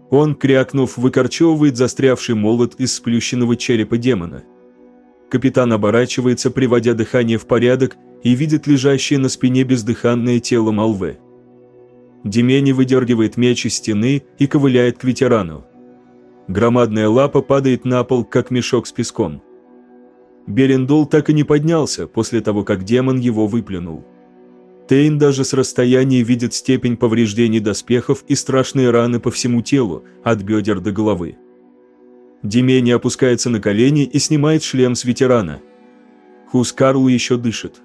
Он, крякнув, выкорчевывает застрявший молот из сплющенного черепа демона. Капитан оборачивается, приводя дыхание в порядок, и видит лежащее на спине бездыханное тело Малве. Демени выдергивает меч из стены и ковыляет к ветерану. Громадная лапа падает на пол, как мешок с песком. Берендол так и не поднялся после того, как демон его выплюнул. Тейн даже с расстояния видит степень повреждений доспехов и страшные раны по всему телу, от бедер до головы. Демени опускается на колени и снимает шлем с ветерана. Хускарлу еще дышит.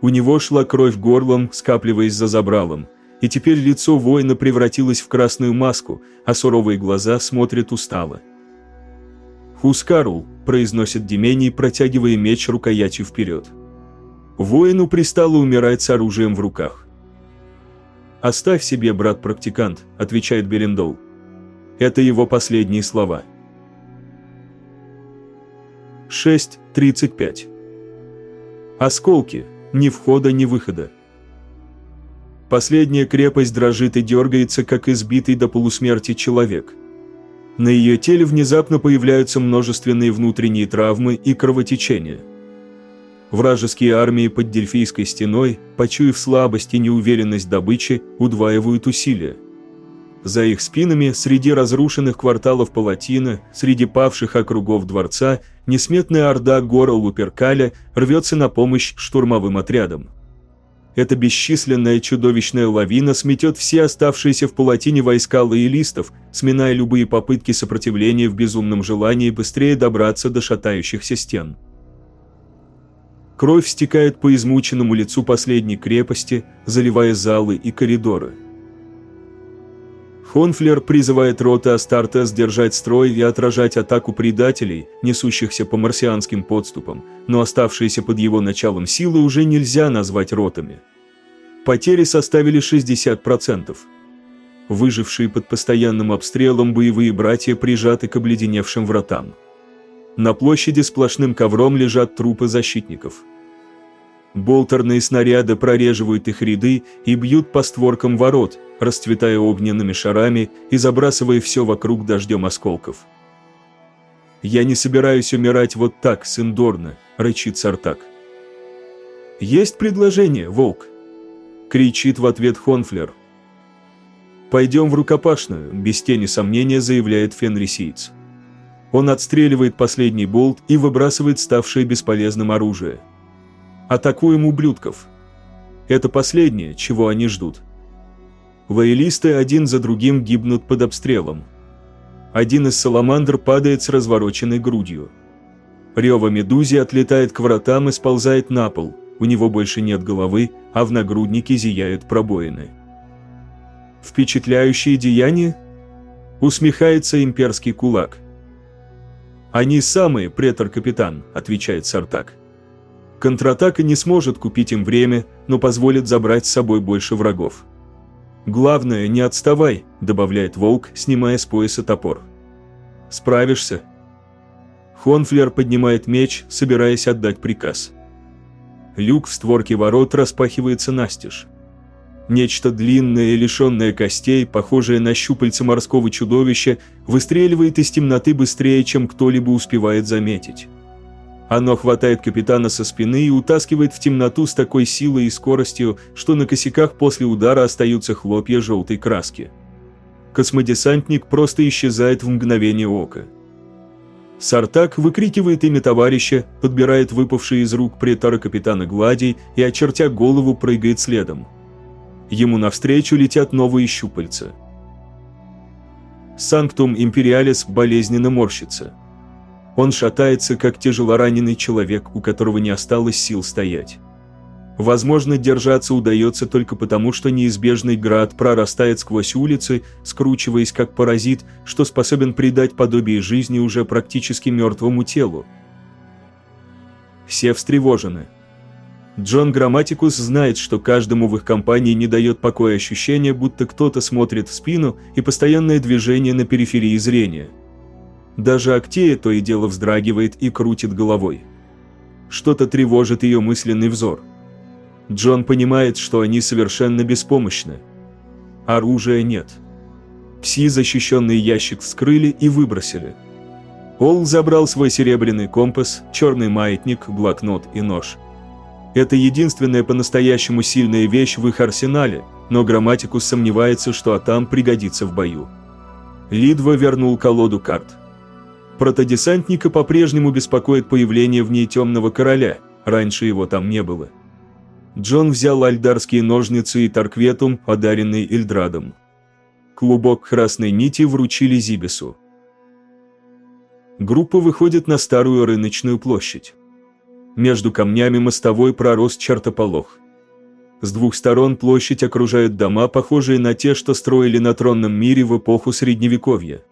У него шла кровь горлом, скапливаясь за забралом, и теперь лицо воина превратилось в красную маску, а суровые глаза смотрят устало. «Хускарл», – произносит Демений, протягивая меч рукоятью вперед. Воину пристало умирать с оружием в руках. «Оставь себе, брат-практикант», – отвечает Берендол. Это его последние слова. 6.35 Осколки. Ни входа, ни выхода. Последняя крепость дрожит и дергается, как избитый до полусмерти человек. На ее теле внезапно появляются множественные внутренние травмы и кровотечения. Вражеские армии под Дельфийской стеной, почуяв слабость и неуверенность добычи, удваивают усилия. За их спинами, среди разрушенных кварталов Палатина, среди павших округов дворца, несметная орда гора Луперкаля рвется на помощь штурмовым отрядам. Эта бесчисленная чудовищная лавина сметет все оставшиеся в Палатине войска лоялистов, сминая любые попытки сопротивления в безумном желании быстрее добраться до шатающихся стен. Кровь стекает по измученному лицу последней крепости, заливая залы и коридоры. Хонфлер призывает роты Астарта сдержать строй и отражать атаку предателей, несущихся по марсианским подступам, но оставшиеся под его началом силы уже нельзя назвать ротами. Потери составили 60%. Выжившие под постоянным обстрелом боевые братья прижаты к обледеневшим вратам. На площади сплошным ковром лежат трупы защитников. Болтерные снаряды прореживают их ряды и бьют по створкам ворот, расцветая огненными шарами и забрасывая все вокруг дождем осколков. «Я не собираюсь умирать вот так, сын Дорна», — рычит Сартак. «Есть предложение, Волк?» — кричит в ответ Хонфлер. «Пойдем в рукопашную», — без тени сомнения заявляет фенрисиец. Он отстреливает последний болт и выбрасывает ставшее бесполезным оружие. Атакуем ублюдков. Это последнее, чего они ждут. Лоялисты один за другим гибнут под обстрелом. Один из саламандр падает с развороченной грудью. Рева медузи отлетает к вратам и сползает на пол, у него больше нет головы, а в нагруднике зияют пробоины. Впечатляющие деяния? Усмехается имперский кулак – «Они самые, претор-капитан», – отвечает Сартак. Контратака не сможет купить им время, но позволит забрать с собой больше врагов. «Главное, не отставай», – добавляет Волк, снимая с пояса топор. «Справишься?» Хонфлер поднимает меч, собираясь отдать приказ. Люк в створке ворот распахивается настежь. Нечто длинное лишенное костей, похожее на щупальца морского чудовища, выстреливает из темноты быстрее, чем кто-либо успевает заметить. Оно хватает капитана со спины и утаскивает в темноту с такой силой и скоростью, что на косяках после удара остаются хлопья желтой краски. Космодесантник просто исчезает в мгновение ока. Сартак выкрикивает имя товарища, подбирает выпавший из рук претора капитана гладий и, очертя голову, прыгает следом. Ему навстречу летят новые щупальца. Санктум Империалис болезненно морщится. Он шатается, как тяжелораненый человек, у которого не осталось сил стоять. Возможно, держаться удается только потому, что неизбежный град прорастает сквозь улицы, скручиваясь как паразит, что способен придать подобие жизни уже практически мертвому телу. Все встревожены. Джон Грамматикус знает, что каждому в их компании не дает покоя ощущение, будто кто-то смотрит в спину и постоянное движение на периферии зрения. Даже Актея то и дело вздрагивает и крутит головой. Что-то тревожит ее мысленный взор. Джон понимает, что они совершенно беспомощны. Оружия нет. Пси защищенный ящик вскрыли и выбросили. Ол забрал свой серебряный компас, черный маятник, блокнот и нож – это единственная по-настоящему сильная вещь в их арсенале, но Грамматикус сомневается, что Атам пригодится в бою. Лидва вернул колоду карт. Протодесантника по-прежнему беспокоит появление в ней темного короля, раньше его там не было. Джон взял альдарские ножницы и торкветум, подаренный Эльдрадом. Клубок красной нити вручили Зибису. Группа выходит на старую рыночную площадь. Между камнями мостовой пророс чертополох. С двух сторон площадь окружают дома, похожие на те, что строили на тронном мире в эпоху Средневековья.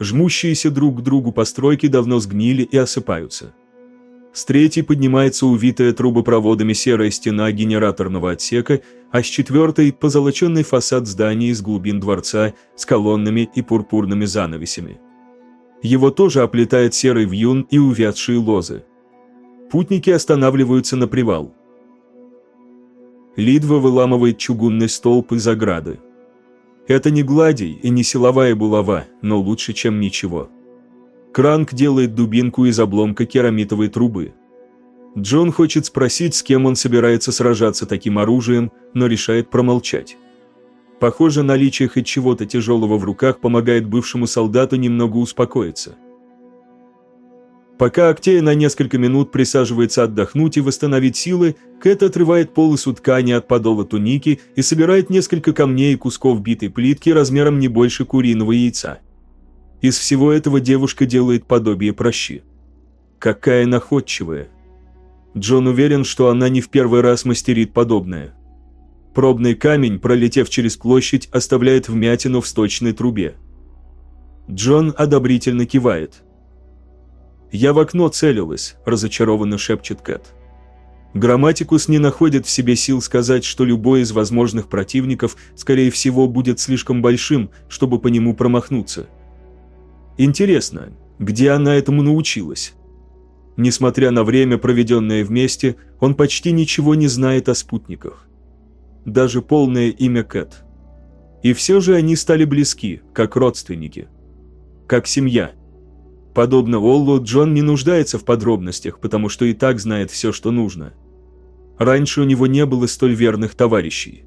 Жмущиеся друг к другу постройки давно сгнили и осыпаются. С третьей поднимается увитая трубопроводами серая стена генераторного отсека, а с четвертой – позолоченный фасад здания из глубин дворца с колоннами и пурпурными занавесями. Его тоже оплетает серый вьюн и увядшие лозы. Путники останавливаются на привал. Лидва выламывает чугунный столб из ограды. Это не гладий и не силовая булава, но лучше, чем ничего. Кранк делает дубинку из обломка керамитовой трубы. Джон хочет спросить, с кем он собирается сражаться таким оружием, но решает промолчать. Похоже, наличие хоть чего-то тяжелого в руках помогает бывшему солдату немного успокоиться. Пока Актея на несколько минут присаживается отдохнуть и восстановить силы, Кэт отрывает полосу ткани от подола туники и собирает несколько камней и кусков битой плитки размером не больше куриного яйца. Из всего этого девушка делает подобие прощи. Какая находчивая. Джон уверен, что она не в первый раз мастерит подобное. Пробный камень, пролетев через площадь, оставляет вмятину в сточной трубе. Джон одобрительно кивает. «Я в окно целилась», – разочарованно шепчет Кэт. Грамматикус не находит в себе сил сказать, что любой из возможных противников, скорее всего, будет слишком большим, чтобы по нему промахнуться. Интересно, где она этому научилась? Несмотря на время, проведенное вместе, он почти ничего не знает о спутниках. Даже полное имя Кэт. И все же они стали близки, как родственники. Как семья – Подобно Оллу, Джон не нуждается в подробностях, потому что и так знает все, что нужно. Раньше у него не было столь верных товарищей.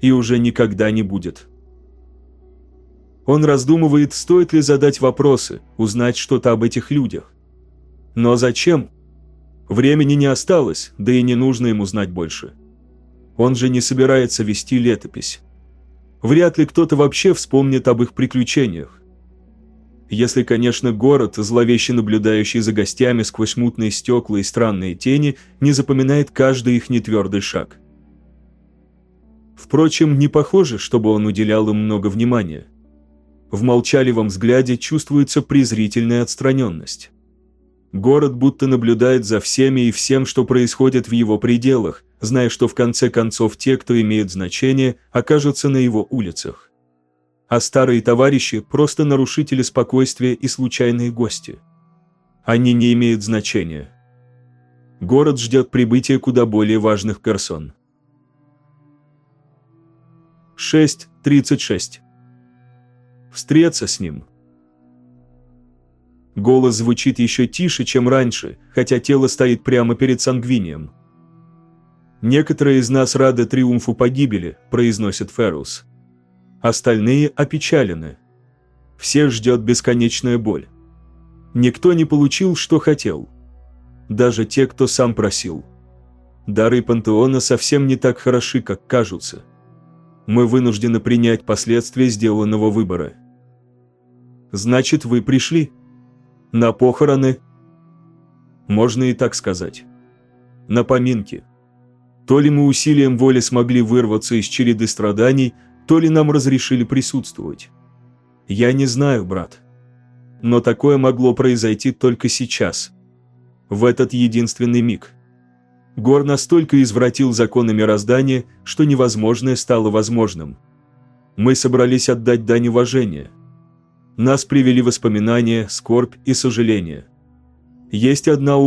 И уже никогда не будет. Он раздумывает, стоит ли задать вопросы, узнать что-то об этих людях. Но зачем? Времени не осталось, да и не нужно ему знать больше. Он же не собирается вести летопись. Вряд ли кто-то вообще вспомнит об их приключениях. Если, конечно, город, зловеще наблюдающий за гостями сквозь мутные стекла и странные тени, не запоминает каждый их нетвердый шаг. Впрочем, не похоже, чтобы он уделял им много внимания. В молчаливом взгляде чувствуется презрительная отстраненность. Город будто наблюдает за всеми и всем, что происходит в его пределах, зная, что в конце концов те, кто имеет значение, окажутся на его улицах а старые товарищи – просто нарушители спокойствия и случайные гости. Они не имеют значения. Город ждет прибытия куда более важных персон. 6.36 Встреться с ним. Голос звучит еще тише, чем раньше, хотя тело стоит прямо перед сангвинием. «Некоторые из нас рады триумфу погибели», – произносит Феррус остальные опечалены. Всех ждет бесконечная боль. Никто не получил, что хотел. Даже те, кто сам просил. Дары пантеона совсем не так хороши, как кажутся. Мы вынуждены принять последствия сделанного выбора. Значит, вы пришли? На похороны? Можно и так сказать. На поминки. То ли мы усилием воли смогли вырваться из череды страданий, то ли нам разрешили присутствовать. Я не знаю, брат. Но такое могло произойти только сейчас. В этот единственный миг. Гор настолько извратил законы мироздания, что невозможное стало возможным. Мы собрались отдать дань уважения. Нас привели воспоминания, скорбь и сожаление. Есть одна